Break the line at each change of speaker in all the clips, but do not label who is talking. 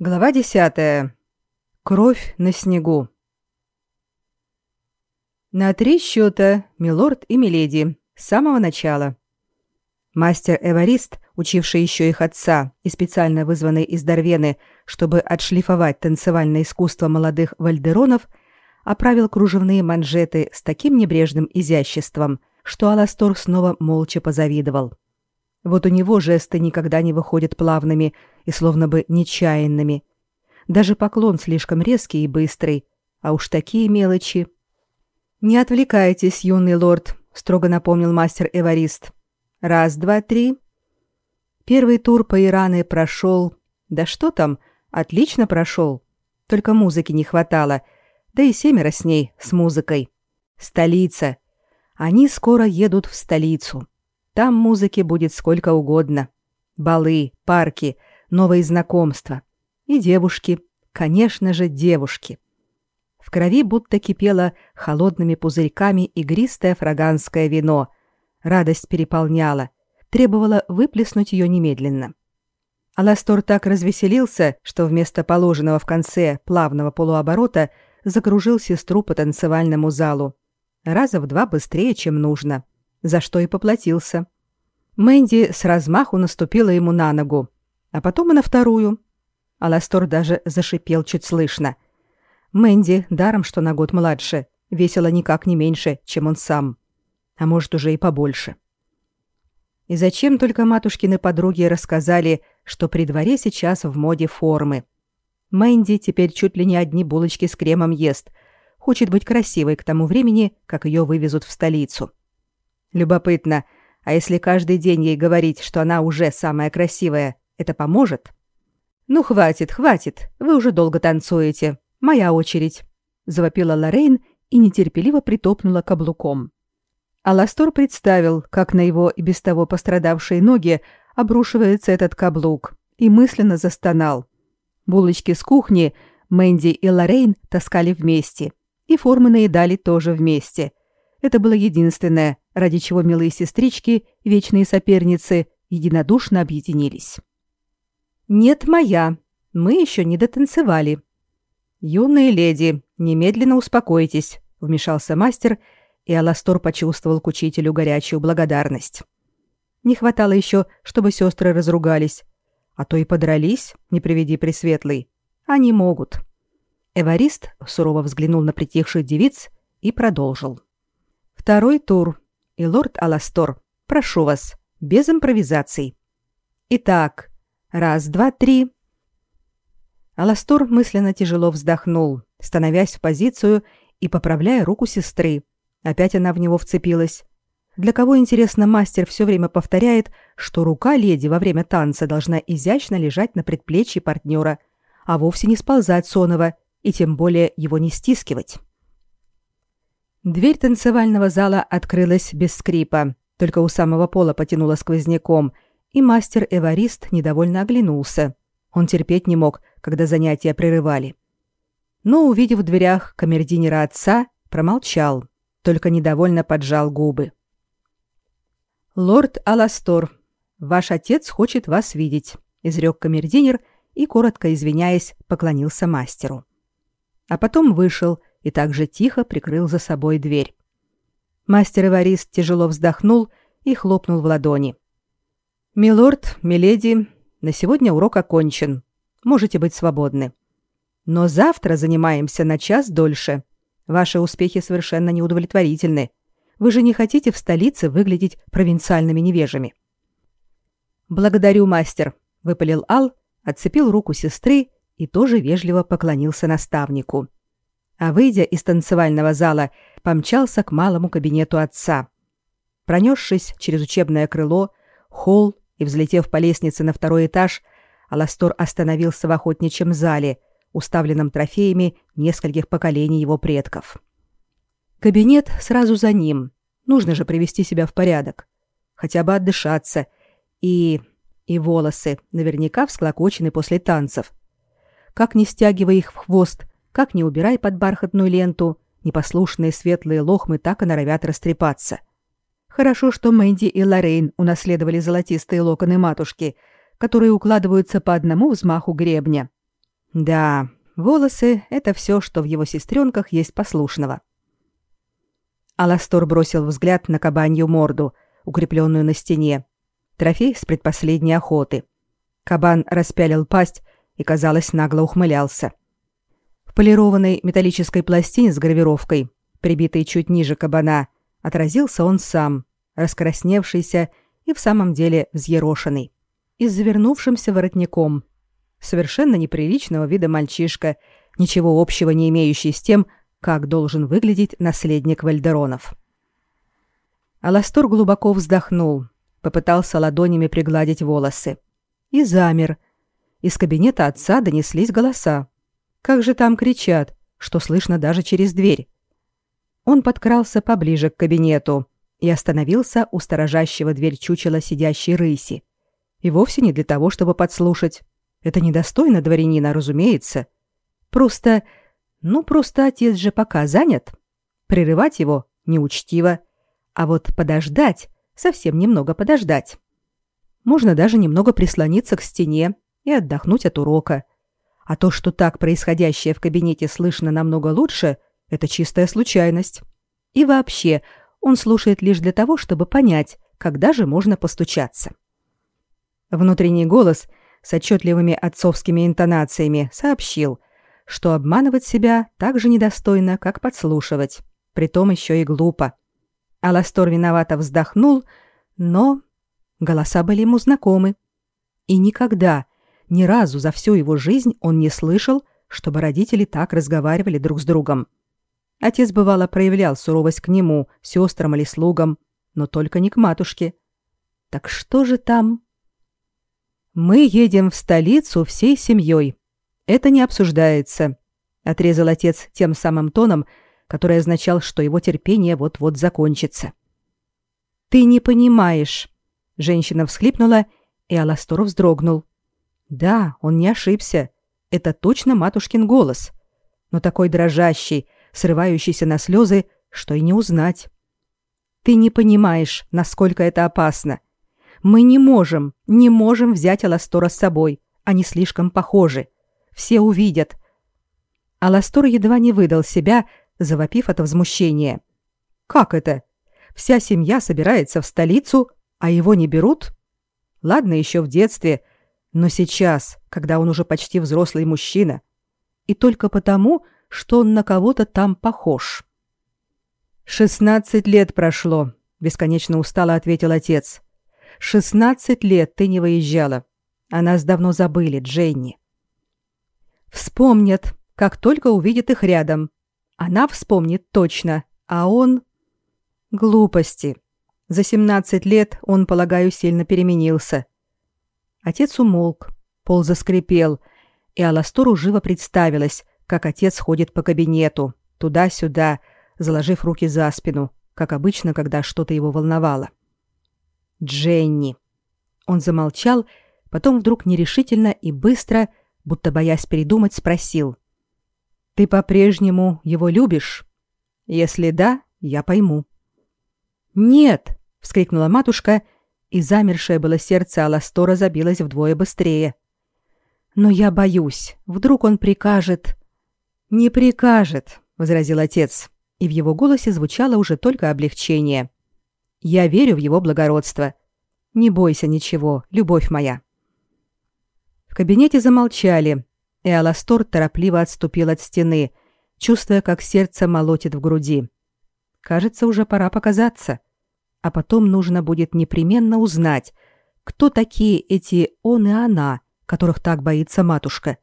Глава десятая. Кровь на снегу. На три счета, милорд и миледи, с самого начала. Мастер Эварист, учивший еще их отца и специально вызванный из Дарвены, чтобы отшлифовать танцевальное искусство молодых вальдеронов, оправил кружевные манжеты с таким небрежным изяществом, что Аластор снова молча позавидовал. Вот у него жесты никогда не выходят плавными и словно бы нечаянными. Даже поклон слишком резкий и быстрый, а уж такие мелочи. «Не отвлекайтесь, юный лорд», — строго напомнил мастер Эварист. «Раз, два, три». Первый тур по Ираны прошел... Да что там, отлично прошел. Только музыки не хватало, да и семеро с ней, с музыкой. Столица. Они скоро едут в столицу. Там музыки будет сколько угодно. Балы, парки, новые знакомства. И девушки, конечно же, девушки. В крови будто кипело холодными пузырьками игристое фраганское вино. Радость переполняла, требовала выплеснуть ее немедленно. Аластор так развеселился, что вместо положенного в конце плавного полуоборота закружил сестру по танцевальному залу. Раза в два быстрее, чем нужно за что и поплатился. Мэнди с размаху наступила ему на ногу, а потом и на вторую. Аластор даже зашипел чуть слышно. Мэнди, даром что на год младше, весила никак не меньше, чем он сам. А может, уже и побольше. И зачем только матушкины подруги рассказали, что при дворе сейчас в моде формы. Мэнди теперь чуть ли не одни булочки с кремом ест, хочет быть красивой к тому времени, как ее вывезут в столицу. Любопытно, а если каждый день ей говорить, что она уже самая красивая, это поможет? Ну хватит, хватит. Вы уже долго танцуете. Моя очередь, завопила Лорейн и нетерпеливо притопнула каблуком. Аластор представил, как на его и без того пострадавшие ноги обрушивается этот каблук, и мысленно застонал. Булочки с кухни Мэнди и Лорейн таскали вместе, и формы наедали тоже вместе. Это было единственное, ради чего милые сестрички, вечные соперницы, единодушно объединились. «Нет, моя. Мы еще не дотанцевали». «Юные леди, немедленно успокойтесь», — вмешался мастер, и Аластор почувствовал к учителю горячую благодарность. Не хватало еще, чтобы сестры разругались. А то и подрались, не приведи пресветлый. Они могут. Эварист сурово взглянул на притихших девиц и продолжил. Второй тур и лорд Аластор, прошу вас, без импровизаций. Итак, раз, два, три. Аластор мысленно тяжело вздохнул, становясь в позицию и поправляя руку сестры. Опять она в него вцепилась. Для кого, интересно, мастер все время повторяет, что рука леди во время танца должна изящно лежать на предплечье партнера, а вовсе не сползать сонова и тем более его не стискивать. Дверь танцевального зала открылась без скрипа, только у самого пола потянуло сквозняком, и мастер Эварист недовольно оглянулся. Он терпеть не мог, когда занятия прерывали. Но, увидев в дверях камердинера отца, промолчал, только недовольно поджал губы. «Лорд Аластор, ваш отец хочет вас видеть», — изрек камердинер и, коротко извиняясь, поклонился мастеру. А потом вышел, и также тихо прикрыл за собой дверь. Мастер Эварист тяжело вздохнул и хлопнул в ладони. «Милорд, миледи, на сегодня урок окончен. Можете быть свободны. Но завтра занимаемся на час дольше. Ваши успехи совершенно неудовлетворительны. Вы же не хотите в столице выглядеть провинциальными невежами». «Благодарю, мастер», — выпалил Ал, отцепил руку сестры и тоже вежливо поклонился наставнику а, выйдя из танцевального зала, помчался к малому кабинету отца. Пронесшись через учебное крыло, холл и взлетев по лестнице на второй этаж, Аластор остановился в охотничьем зале, уставленном трофеями нескольких поколений его предков. Кабинет сразу за ним. Нужно же привести себя в порядок. Хотя бы отдышаться. И... и волосы наверняка всклокочены после танцев. Как не стягивая их в хвост, как не убирай под бархатную ленту, непослушные светлые лохмы так и норовят растрепаться. Хорошо, что Мэнди и Лоррейн унаследовали золотистые локоны матушки, которые укладываются по одному взмаху гребня. Да, волосы — это все, что в его сестренках есть послушного. Аластор бросил взгляд на кабанью морду, укрепленную на стене. Трофей с предпоследней охоты. Кабан распялил пасть и, казалось, нагло ухмылялся. Полированной металлической пластине с гравировкой, прибитой чуть ниже кабана, отразился он сам, раскрасневшийся и в самом деле взъерошенный, и с завернувшимся воротником. Совершенно неприличного вида мальчишка, ничего общего не имеющий с тем, как должен выглядеть наследник Вальдеронов. Аластор глубоко вздохнул, попытался ладонями пригладить волосы. И замер. Из кабинета отца донеслись голоса. Как же там кричат, что слышно даже через дверь. Он подкрался поближе к кабинету и остановился у сторожащего дверь чучела сидящей рыси. И вовсе не для того, чтобы подслушать. Это недостойно дворянина, разумеется. Просто ну, просто отец же пока занят. Прерывать его неучтиво. А вот подождать, совсем немного подождать. Можно даже немного прислониться к стене и отдохнуть от урока. А то, что так происходящее в кабинете слышно намного лучше, это чистая случайность. И вообще, он слушает лишь для того, чтобы понять, когда же можно постучаться. Внутренний голос с отчетливыми отцовскими интонациями сообщил, что обманывать себя так же недостойно, как подслушивать, притом еще и глупо. Аластор виновато вздохнул, но голоса были ему знакомы. И никогда, ни разу за всю его жизнь он не слышал, чтобы родители так разговаривали друг с другом. Отец бывало проявлял суровость к нему, сестрам или слугам, но только не к матушке. Так что же там? Мы едем в столицу всей семьей, это не обсуждается, отрезал отец тем самым тоном, который означал, что его терпение вот-вот закончится. Ты не понимаешь, женщина всхлипнула, и Аластор вздрогнул. Да, он не ошибся. Это точно матушкин голос, но такой дрожащий, срывающийся на слезы, что и не узнать. Ты не понимаешь, насколько это опасно. Мы не можем, не можем взять Аластора с собой. Они слишком похожи. Все увидят. Аластор едва не выдал себя, завопив от возмущения. Как это? Вся семья собирается в столицу, а его не берут? Ладно, еще в детстве, но сейчас, когда он уже почти взрослый мужчина, и только потому, что он на кого-то там похож. «Шестнадцать лет прошло», — бесконечно устало ответил отец. «Шестнадцать лет ты не выезжала. А нас давно забыли, Дженни. Вспомнят, как только увидят их рядом. Она вспомнит точно, а он... Глупости. За 17 лет он, полагаю, сильно переменился. Отец умолк, пол заскрипел, и Аластору живо представилось, как отец ходит по кабинету, туда-сюда, заложив руки за спину, как обычно, когда что-то его волновало. Дженни. Он замолчал, потом вдруг нерешительно и быстро будто боясь передумать, спросил. «Ты по-прежнему его любишь? Если да, я пойму». «Нет!» — вскрикнула матушка, и замершее было сердце Аластора забилось вдвое быстрее. «Но я боюсь, вдруг он прикажет...» «Не прикажет», — возразил отец, и в его голосе звучало уже только облегчение. «Я верю в его благородство. Не бойся ничего, любовь моя». В кабинете замолчали, и Аластор торопливо отступил от стены, чувствуя, как сердце молотит в груди. Кажется, уже пора показаться. А потом нужно будет непременно узнать, кто такие эти он и она, которых так боится матушка.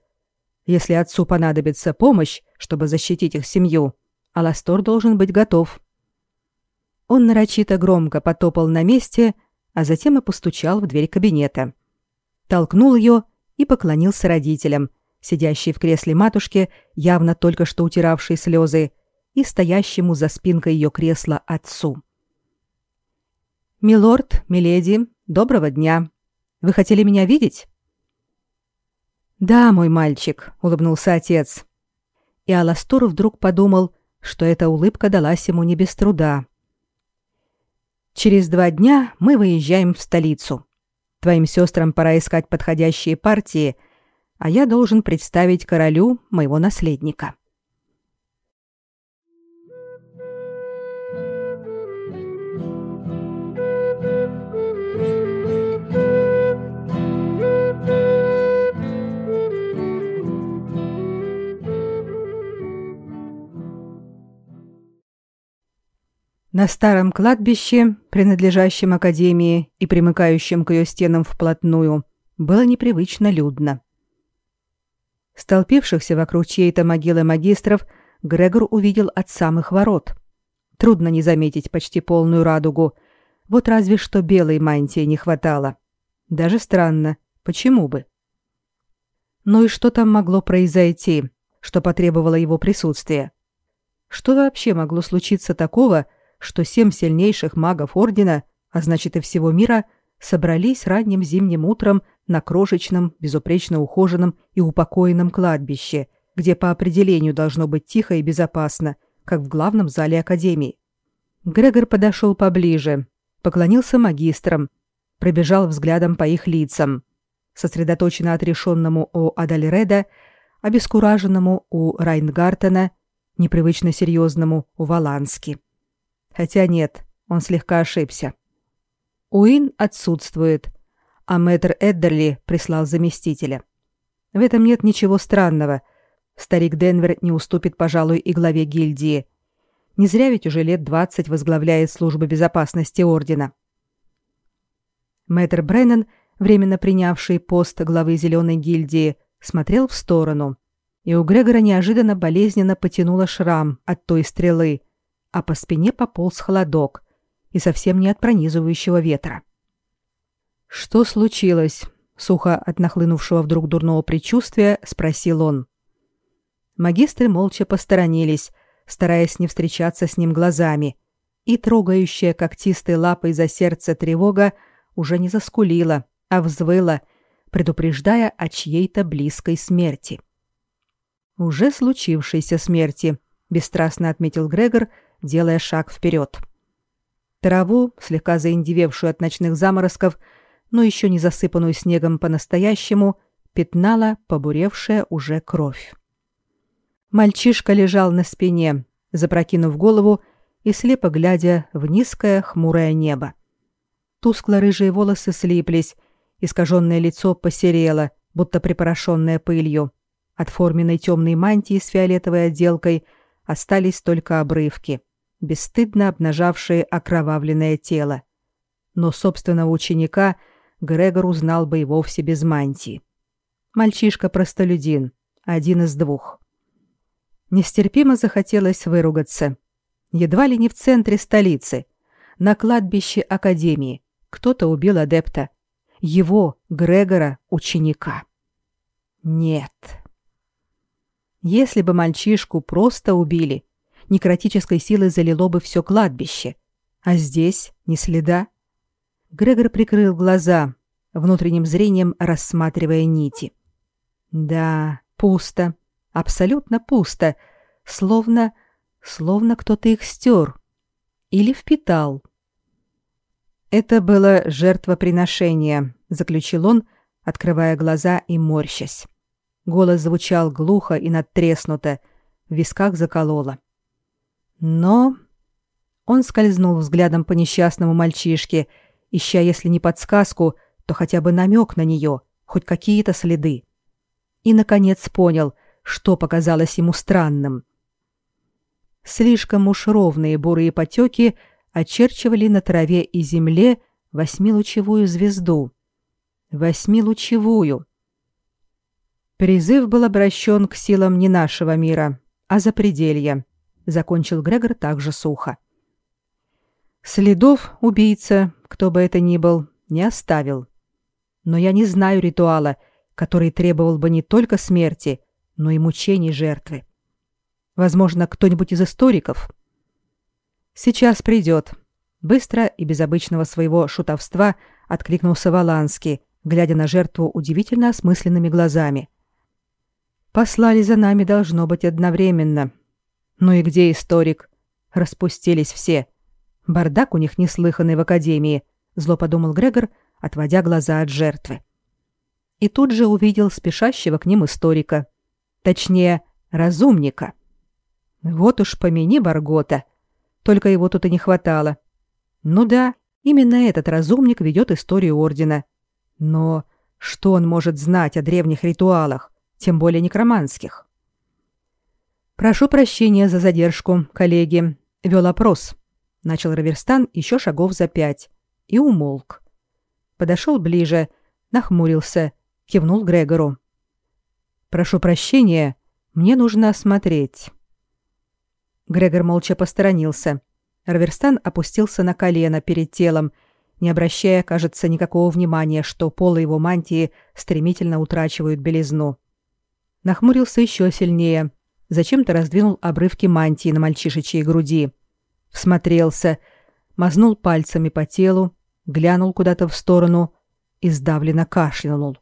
Если отцу понадобится помощь, чтобы защитить их семью, Аластор должен быть готов. Он нарочито громко потопал на месте, а затем и постучал в дверь кабинета. Толкнул ее и поклонился родителям, сидящей в кресле матушке, явно только что утиравшей слезы, и стоящему за спинкой ее кресла отцу. «Милорд, миледи, доброго дня. Вы хотели меня видеть?» «Да, мой мальчик», — улыбнулся отец. И Аластор вдруг подумал, что эта улыбка далась ему не без труда. «Через два дня мы выезжаем в столицу. Твоим сестрам пора искать подходящие партии, а я должен представить королю моего наследника. На старом кладбище, принадлежащем академии и примыкающем к ее стенам вплотную, было непривычно людно. Столпившихся вокруг чьей-то могилы магистров Грегор увидел от самых ворот. Трудно не заметить почти полную радугу. Вот разве что белой мантии не хватало. Даже странно, почему бы? Ну и что там могло произойти, что потребовало его присутствия? Что вообще могло случиться такого, что семь сильнейших магов Ордена, а значит и всего мира, собрались ранним зимним утром на крошечном, безупречно ухоженном и упокоенном кладбище, где по определению должно быть тихо и безопасно, как в главном зале Академии. Грегор подошел поближе, поклонился магистрам, пробежал взглядом по их лицам, сосредоточенно отрешенному у Адальреда, обескураженному у Райнгартена, непривычно серьезному у Валански. Хотя нет, он слегка ошибся. Уин отсутствует, а мэтр Эддерли прислал заместителя. В этом нет ничего странного. Старик Денвер не уступит, пожалуй, и главе гильдии. Не зря ведь уже лет двадцать возглавляет службу безопасности ордена. Мэтр Бреннан, временно принявший пост главы Зеленой гильдии, смотрел в сторону, и у Грегора неожиданно болезненно потянуло шрам от той стрелы, а по спине пополз холодок, и совсем не от пронизывающего ветра. «Что случилось?» — сухо от нахлынувшего вдруг дурного предчувствия спросил он. Магистры молча посторонились, стараясь не встречаться с ним глазами, и трогающая когтистой лапой за сердце тревога уже не заскулила, а взвыла, предупреждая о чьей-то близкой смерти. «Уже случившейся смерти», — бесстрастно отметил Грегор, делая шаг вперед. Траву, слегка заиндевевшую от ночных заморозков, но еще не засыпанную снегом по-настоящему, пятнала побуревшая уже кровь. Мальчишка лежал на спине, запрокинув голову и слепо глядя в низкое хмурое небо. Тускло-рыжие волосы слиплись, искаженное лицо посерело, будто припорошенное пылью. От форменной темной мантии с фиолетовой отделкой остались только обрывки бесстыдно обнажавшие окровавленное тело. Но собственного ученика Грегор узнал бы и вовсе без мантии. Мальчишка-простолюдин, один из двух. Нестерпимо захотелось выругаться. Едва ли не в центре столицы, на кладбище Академии, кто-то убил адепта. Его, Грегора, ученика. Нет. Если бы мальчишку просто убили, некротической силой залило бы все кладбище. А здесь ни следа. Грегор прикрыл глаза, внутренним зрением рассматривая нити. Да, пусто, абсолютно пусто, словно... словно кто-то их стер. Или впитал. Это было жертвоприношение, заключил он, открывая глаза и морщась. Голос звучал глухо и надтреснуто, в висках закололо. Но он скользнул взглядом по несчастному мальчишке, ища, если не подсказку, то хотя бы намек на нее, хоть какие-то следы. И, наконец, понял, что показалось ему странным. Слишком уж ровные бурые потеки очерчивали на траве и земле восьмилучевую звезду. Восьмилучевую. Призыв был обращен к силам не нашего мира, а запределья закончил Грегор также сухо. Следов убийца, кто бы это ни был, не оставил. Но я не знаю ритуала, который требовал бы не только смерти, но и мучений жертвы. Возможно, кто-нибудь из историков. Сейчас придет. Быстро и без обычного своего шутовства откликнулся Валанский, глядя на жертву удивительно осмысленными глазами. Послали за нами должно быть одновременно, ну и где историк? Распустились все. Бардак у них неслыханный в академии, зло подумал Грегор, отводя глаза от жертвы. и тут же увидел спешащего к ним историка. Точнее, разумника. Вот уж помяни Баргота. Только его тут и не хватало. Ну да, именно этот разумник ведет историю Ордена. Но что он может знать о древних ритуалах, тем более некроманских? «Прошу прощения за задержку, коллеги», — вел опрос. Начал Раверстан еще шагов за пять и умолк. Подошел ближе, нахмурился, кивнул Грегору. «Прошу прощения, мне нужно осмотреть». Грегор молча посторонился. Раверстан опустился на колено перед телом, не обращая, кажется, никакого внимания, что полы его мантии стремительно утрачивают белизну. Нахмурился еще сильнее, зачем-то раздвинул обрывки мантии на мальчишечьей груди. Всмотрелся, мазнул пальцами по телу, глянул куда-то в сторону и сдавленно кашлянул.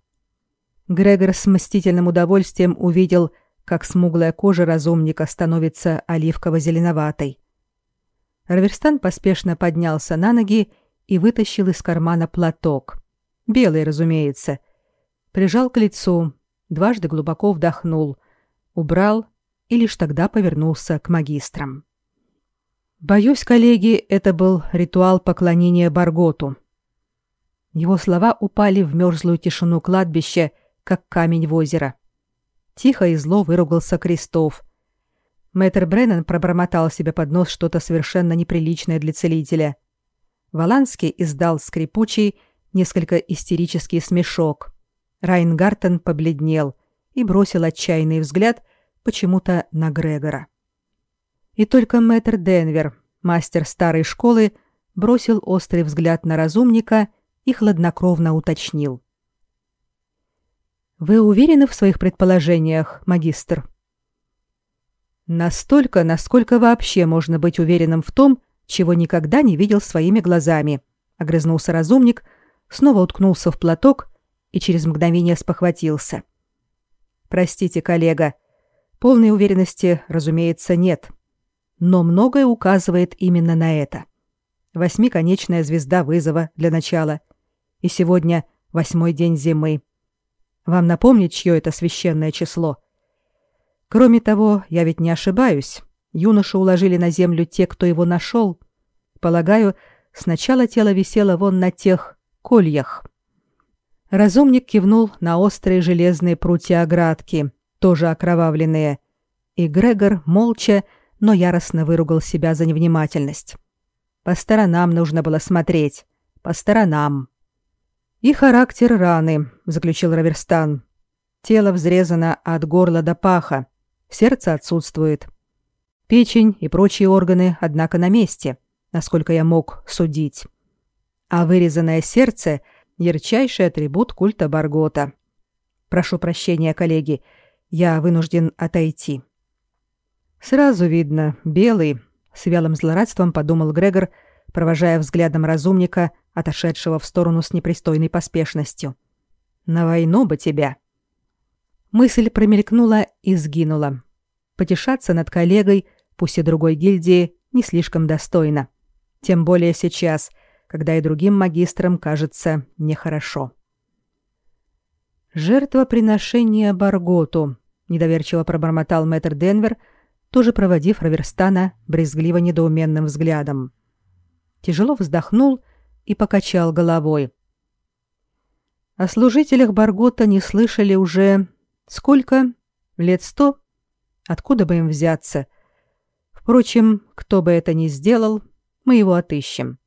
Грегор с мстительным удовольствием увидел, как смуглая кожа разумника становится оливково-зеленоватой. Раверстан поспешно поднялся на ноги и вытащил из кармана платок. Белый, разумеется. Прижал к лицу, дважды глубоко вдохнул, убрал и лишь тогда повернулся к магистрам. Боюсь, коллеги, это был ритуал поклонения Барготу. Его слова упали в мерзлую тишину кладбища, как камень в озеро. Тихо и зло выругался Крестов. Мэтр Бреннан пробормотал себе под нос что-то совершенно неприличное для целителя. Валанский издал скрипучий, несколько истерический смешок. Райнгартен побледнел и бросил отчаянный взгляд почему-то на Грегора. И только мэтр Денвер, мастер старой школы, бросил острый взгляд на разумника и хладнокровно уточнил. «Вы уверены в своих предположениях, магистр?» «Настолько, насколько вообще можно быть уверенным в том, чего никогда не видел своими глазами», — огрызнулся разумник, снова уткнулся в платок и через мгновение спохватился. «Простите, коллега, полной уверенности, разумеется, нет. Но многое указывает именно на это. Восьмиконечная звезда вызова для начала. И сегодня восьмой день зимы. Вам напомнить, чье это священное число? Кроме того, я ведь не ошибаюсь. Юношу уложили на землю те, кто его нашел. Полагаю, сначала тело висело вон на тех кольях. Разумник кивнул на острые железные прутья оградки, тоже окровавленные, и Грегор молча, но яростно выругал себя за невнимательность. По сторонам нужно было смотреть, по сторонам. И характер раны, заключил Раверстан. Тело взрезано от горла до паха, сердце отсутствует. Печень и прочие органы, однако, на месте, насколько я мог судить. А вырезанное сердце — ярчайший атрибут культа Баргота. Прошу прощения, коллеги, я вынужден отойти. Сразу видно, белый, с вялым злорадством подумал Грегор, провожая взглядом разумника, отошедшего в сторону с непристойной поспешностью. На войну бы тебя. Мысль промелькнула и сгинула. Потешаться над коллегой, пусть и другой гильдии, не слишком достойно. Тем более сейчас, когда и другим магистрам кажется нехорошо. «Жертвоприношение Барготу», — недоверчиво пробормотал мэтр Денвер, тоже проводив Раверстана брезгливо недоуменным взглядом. Тяжело вздохнул и покачал головой. О служителях Баргота не слышали уже... Сколько? Лет сто? Откуда бы им взяться? Впрочем, кто бы это ни сделал, мы его отыщем.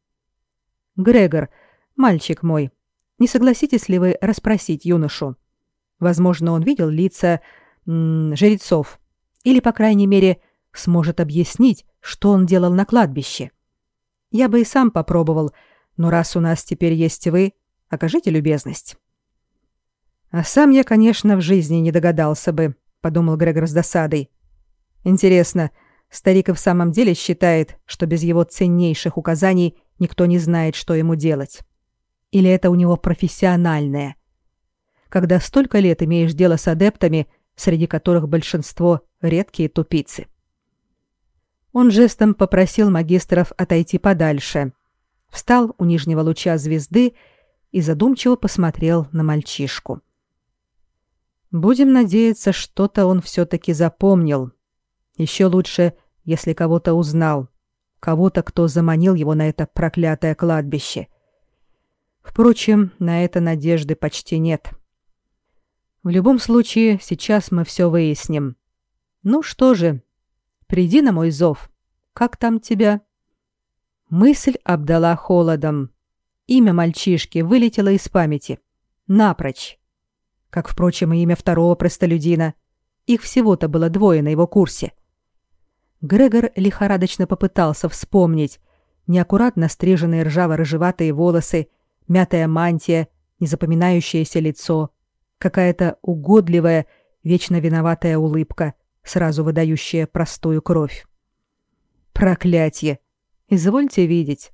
Грегор, мальчик мой, не согласитесь ли вы расспросить юношу? Возможно, он видел лица м жрецов, или, по крайней мере, сможет объяснить, что он делал на кладбище. Я бы и сам попробовал, но раз у нас теперь есть вы, окажите любезность. А сам я, конечно, в жизни не догадался бы, подумал Грегор с досадой. Интересно, старик и в самом деле считает, что без его ценнейших указаний никто не знает, что ему делать. Или это у него профессиональное? Когда столько лет имеешь дело с адептами, среди которых большинство редкие тупицы. Он жестом попросил магистров отойти подальше, встал у нижнего луча звезды и задумчиво посмотрел на мальчишку. Будем надеяться, что-то он все-таки запомнил. Еще лучше, если кого-то узнал. Кого-то, кто заманил его на это проклятое кладбище. Впрочем, на это надежды почти нет. В любом случае, сейчас мы все выясним. Ну что же, приди на мой зов. Как там тебя? Мысль обдала холодом. Имя мальчишки вылетело из памяти. Напрочь. Как, впрочем, и имя второго простолюдина. Их всего-то было двое на его курсе. Грегор лихорадочно попытался вспомнить. Неаккуратно стриженные ржаво-рыжеватые волосы, мятая мантия, незапоминающееся лицо, какая-то угодливая, вечно виноватая улыбка, сразу выдающая простую кровь. Проклятье! Извольте видеть.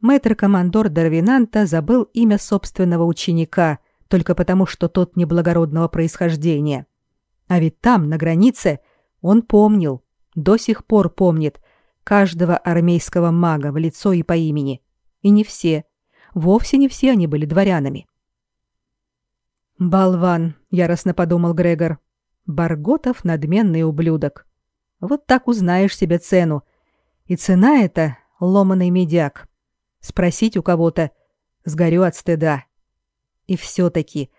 Мэтр-командор Дарвинанта забыл имя собственного ученика только потому, что тот неблагородного происхождения. А ведь там, на границе, он помнил, до сих пор помнит, каждого армейского мага в лицо и по имени. И не все. Вовсе не все они были дворянами. «Болван», — яростно подумал Грегор. «Барготов — надменный ублюдок. Вот так узнаешь себе цену. И цена эта — ломаный медяк спросить у кого-то, сгорю от стыда. И все-таки,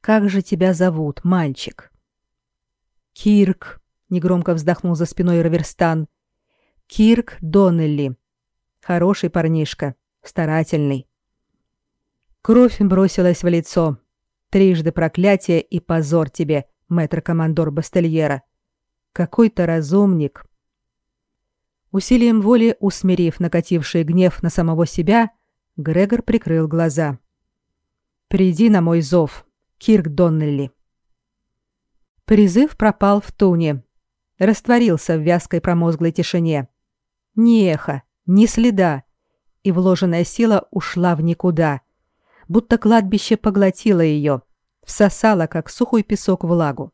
как же тебя зовут, мальчик? Кирк, негромко вздохнул за спиной Раверстан. Кирк Доннелли. Хороший парнишка, старательный. Кровь бросилась в лицо. Трижды проклятие и позор тебе, мэтр-командор Бастельера. Какой-то разумник, Усилием воли усмирив накативший гнев на самого себя, Грегор прикрыл глаза. «Приди на мой зов, Кирк Доннелли». Призыв пропал в туне, растворился в вязкой промозглой тишине. Ни эхо, ни следа, и вложенная сила ушла в никуда, будто кладбище поглотило ее, всосало, как сухой песок, влагу.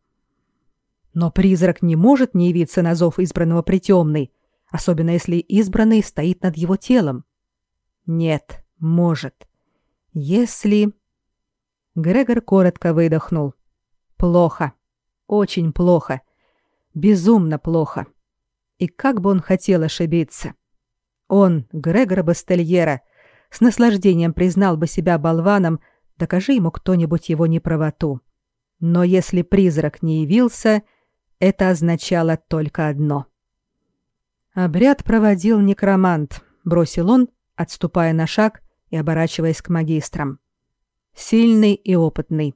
Но призрак не может не явиться на зов избранного притемной, особенно если избранный стоит над его телом. Нет, может. Если... Грегор коротко выдохнул. Плохо. Очень плохо. Безумно плохо. И как бы он хотел ошибиться. Он, Грегор Бастельера, с наслаждением признал бы себя болваном, докажи ему кто-нибудь его неправоту. Но если призрак не явился, это означало только одно — Обряд проводил некромант, бросил он, отступая на шаг и оборачиваясь к магистрам. Сильный и опытный.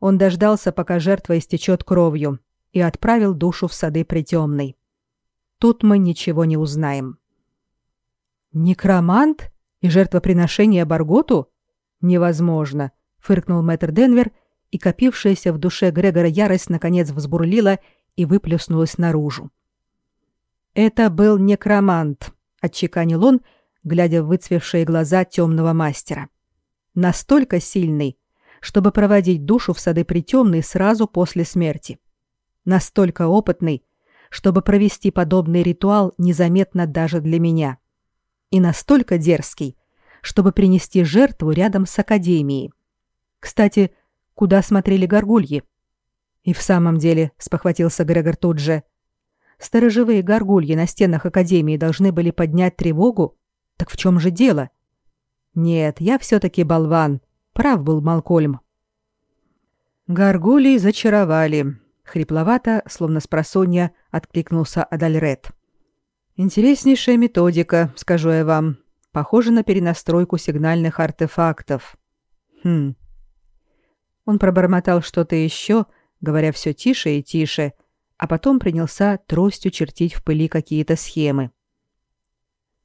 Он дождался, пока жертва истечет кровью, и отправил душу в сады притемной. Тут мы ничего не узнаем. Некромант и жертвоприношение Барготу? Невозможно, фыркнул мэтр Денвер, и копившаяся в душе Грегора ярость наконец взбурлила и выплеснулась наружу. Это был некромант, отчеканил он, глядя в выцвевшие глаза темного мастера. Настолько сильный, чтобы проводить душу в сады притемные сразу после смерти. Настолько опытный, чтобы провести подобный ритуал незаметно даже для меня. И настолько дерзкий, чтобы принести жертву рядом с академией. Кстати, куда смотрели горгульи? И в самом деле, спохватился Грегор тут же, — сторожевые горгульи на стенах Академии должны были поднять тревогу? Так в чем же дело? Нет, я все-таки болван. Прав был Малкольм. Горгулии зачаровали. Хрипловато, словно с просонья, откликнулся Адальред. Интереснейшая методика, скажу я вам. Похоже на перенастройку сигнальных артефактов. Хм. Он пробормотал что-то еще, говоря все тише и тише, — а потом принялся тростью чертить в пыли какие-то схемы.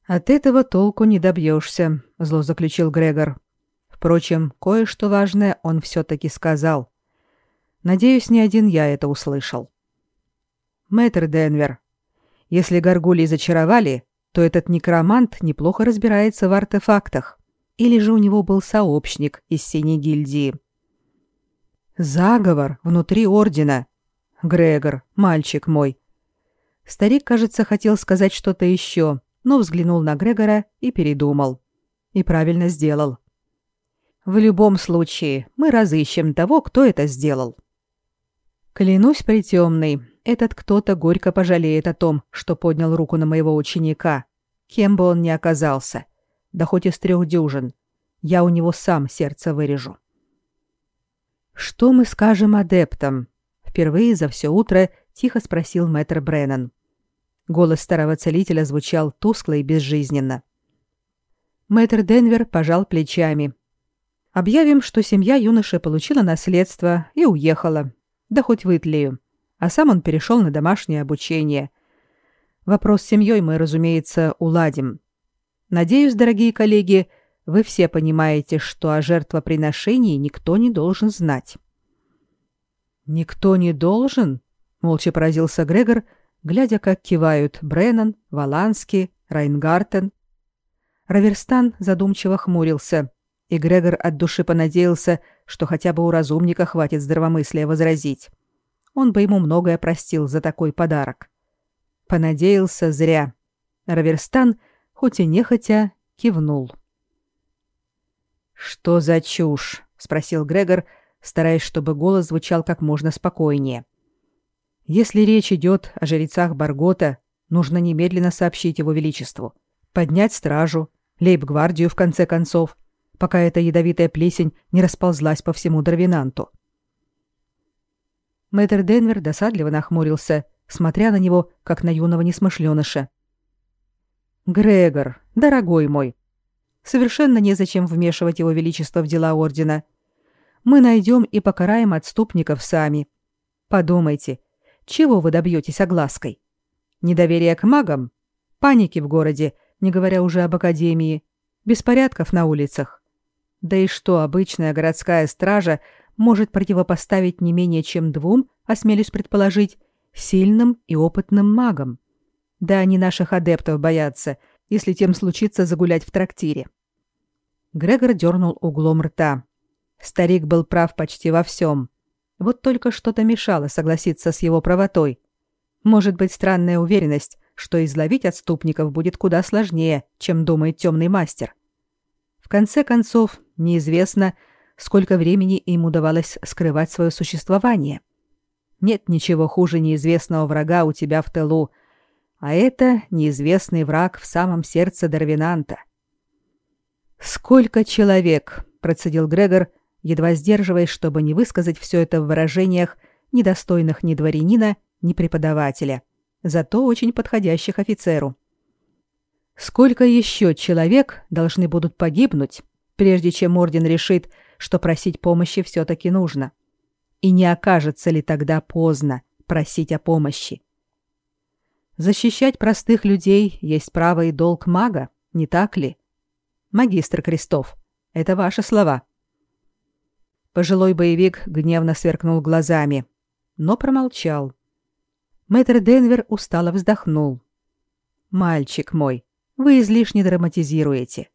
«От этого толку не добьешься», — зло заключил Грегор. Впрочем, кое-что важное он все-таки сказал. Надеюсь, не один я это услышал. «Мэтр Денвер, если горгулей зачаровали, то этот некромант неплохо разбирается в артефактах. Или же у него был сообщник из Синей гильдии?» «Заговор внутри Ордена», Грегор, мальчик мой. Старик, кажется, хотел сказать что-то еще, но взглянул на Грегора и передумал. И правильно сделал. В любом случае, мы разыщем того, кто это сделал. Клянусь притемный, этот кто-то горько пожалеет о том, что поднял руку на моего ученика, кем бы он ни оказался, да хоть из трех дюжин. Я у него сам сердце вырежу. Что мы скажем адептам? Впервые за все утро тихо спросил мэтр Бреннан. Голос старого целителя звучал тускло и безжизненно. Мэтр Денвер пожал плечами. Объявим, что семья юноши получила наследство и уехала. Да хоть в Итлию а сам он перешел на домашнее обучение. Вопрос с семьей мы, разумеется, уладим. Надеюсь, дорогие коллеги, вы все понимаете, что о жертвоприношении никто не должен знать. Никто не должен? молча поразился Грегор, глядя, как кивают Бреннан, Валанский, Райнгартен. Раверстан задумчиво хмурился, и Грегор от души понадеялся, что хотя бы у разумника хватит здравомыслия возразить он бы ему многое простил за такой подарок. Понадеялся зря. Раверстан, хоть и нехотя, кивнул. «Что за чушь?» — спросил Грегор, стараясь, чтобы голос звучал как можно спокойнее. «Если речь идет о жрецах Баргота, нужно немедленно сообщить его величеству, поднять стражу, лейб-гвардию в конце концов, пока эта ядовитая плесень не расползлась по всему Дарвинанту. Мэтр Денвер досадливо нахмурился, смотря на него, как на юного несмышленыша. «Грегор, дорогой мой, совершенно незачем вмешивать его величество в дела Ордена. Мы найдем и покараем отступников сами. Подумайте, чего вы добьетесь оглаской? Недоверие к магам? Паники в городе, не говоря уже об Академии? Беспорядков на улицах? Да и что обычная городская стража может противопоставить не менее чем двум, осмелюсь предположить, сильным и опытным магам. Да они наших адептов боятся, если тем случится загулять в трактире. Грегор дернул углом рта. Старик был прав почти во всем. Вот только что-то мешало согласиться с его правотой. Может быть, странная уверенность, что изловить отступников будет куда сложнее, чем думает темный мастер. В конце концов, неизвестно, сколько времени им удавалось скрывать свое существование. Нет ничего хуже неизвестного врага у тебя в тылу, а это неизвестный враг в самом сердце Дарвинанта. «Сколько человек!» — процедил Грегор, едва сдерживаясь, чтобы не высказать все это в выражениях, недостойных ни дворянина, ни преподавателя, зато очень подходящих офицеру. «Сколько еще человек должны будут погибнуть, прежде чем Орден решит, что просить помощи все-таки нужно. И не окажется ли тогда поздно просить о помощи? Защищать простых людей есть право и долг мага, не так ли? Магистр Крестов, это ваши слова. Пожилой боевик гневно сверкнул глазами, но промолчал. Мэтр Денвер устало вздохнул. «Мальчик мой, вы излишне драматизируете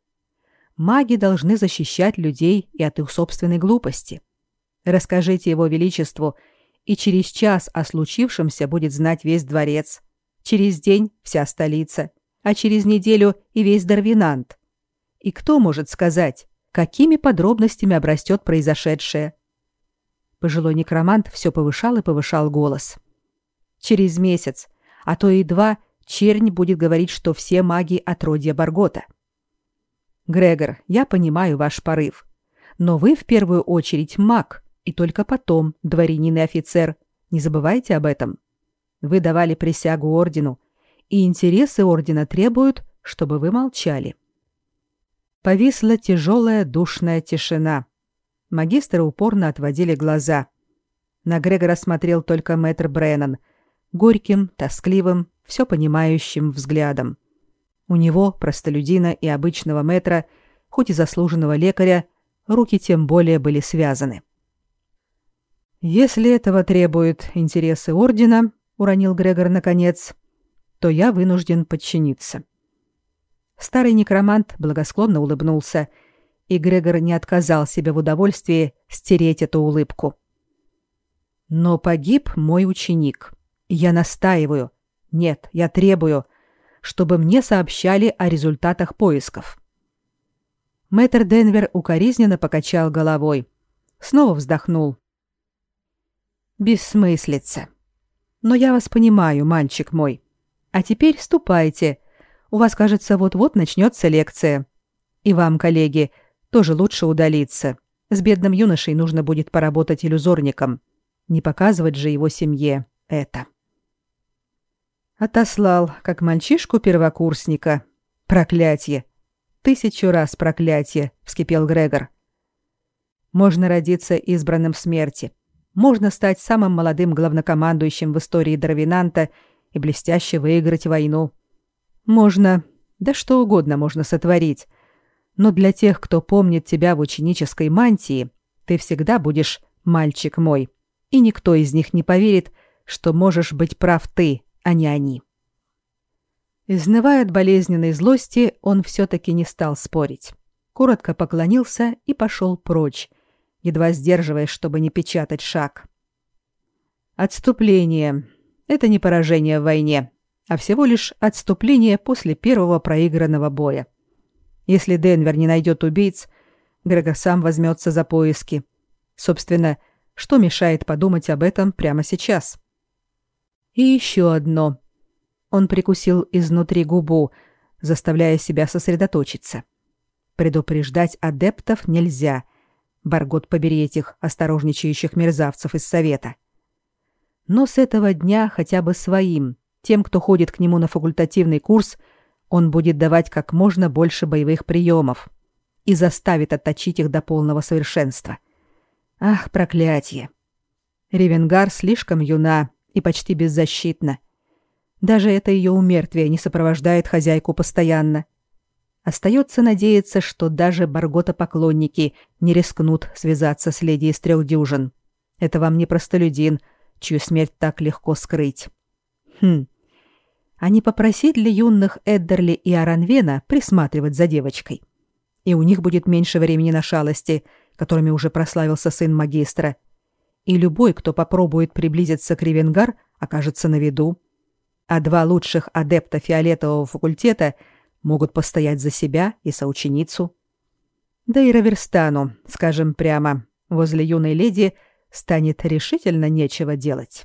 маги должны защищать людей и от их собственной глупости. Расскажите его величеству, и через час о случившемся будет знать весь дворец, через день вся столица, а через неделю и весь Дарвинант. И кто может сказать, какими подробностями обрастет произошедшее? Пожилой некромант все повышал и повышал голос. Через месяц, а то и два, чернь будет говорить, что все маги отродья Баргота — Грегор, я понимаю ваш порыв. Но вы в первую очередь маг, и только потом дворянин и офицер. Не забывайте об этом. Вы давали присягу ордену, и интересы ордена требуют, чтобы вы молчали. Повисла тяжелая душная тишина. Магистры упорно отводили глаза. На Грегора смотрел только мэтр Бреннан, горьким, тоскливым, все понимающим взглядом. У него, простолюдина и обычного метра, хоть и заслуженного лекаря, руки тем более были связаны. «Если этого требуют интересы Ордена», — уронил Грегор наконец, — «то я вынужден подчиниться». Старый некромант благосклонно улыбнулся, и Грегор не отказал себе в удовольствии стереть эту улыбку. «Но погиб мой ученик. Я настаиваю. Нет, я требую — чтобы мне сообщали о результатах поисков. Мэтр Денвер укоризненно покачал головой. Снова вздохнул. Бессмыслица. Но я вас понимаю, мальчик мой. А теперь ступайте. У вас, кажется, вот-вот начнется лекция. И вам, коллеги, тоже лучше удалиться. С бедным юношей нужно будет поработать иллюзорником. Не показывать же его семье это. Отослал, как мальчишку-первокурсника. Проклятье. Тысячу раз проклятие, вскипел Грегор. Можно родиться избранным в смерти. Можно стать самым молодым главнокомандующим в истории Дарвинанта и блестяще выиграть войну. Можно, да что угодно можно сотворить. Но для тех, кто помнит тебя в ученической мантии, ты всегда будешь мальчик мой, и никто из них не поверит, что можешь быть прав ты, а не они. Изнывая от болезненной злости, он все-таки не стал спорить. Коротко поклонился и пошел прочь, едва сдерживаясь, чтобы не печатать шаг. Отступление — это не поражение в войне, а всего лишь отступление после первого проигранного боя. Если Денвер не найдет убийц, Грегор сам возьмется за поиски. Собственно, что мешает подумать об этом прямо сейчас? И еще одно. Он прикусил изнутри губу, заставляя себя сосредоточиться. Предупреждать адептов нельзя. Баргот побери этих осторожничающих мерзавцев из совета. Но с этого дня хотя бы своим, тем, кто ходит к нему на факультативный курс, он будет давать как можно больше боевых приемов и заставит отточить их до полного совершенства. Ах, проклятие! Ревенгар слишком юна и почти беззащитна. Даже это ее умертвие не сопровождает хозяйку постоянно. Остается надеяться, что даже Баргота-поклонники не рискнут связаться с леди из трех дюжин. Это вам не простолюдин, чью смерть так легко скрыть. Хм. А не попросить ли юных Эддерли и Аранвена присматривать за девочкой? И у них будет меньше времени на шалости, которыми уже прославился сын магистра. И любой, кто попробует приблизиться к Ревенгар, окажется на виду. А два лучших адепта фиолетового факультета могут постоять за себя и соученицу. Да и Раверстану, скажем прямо, возле юной леди станет решительно нечего делать.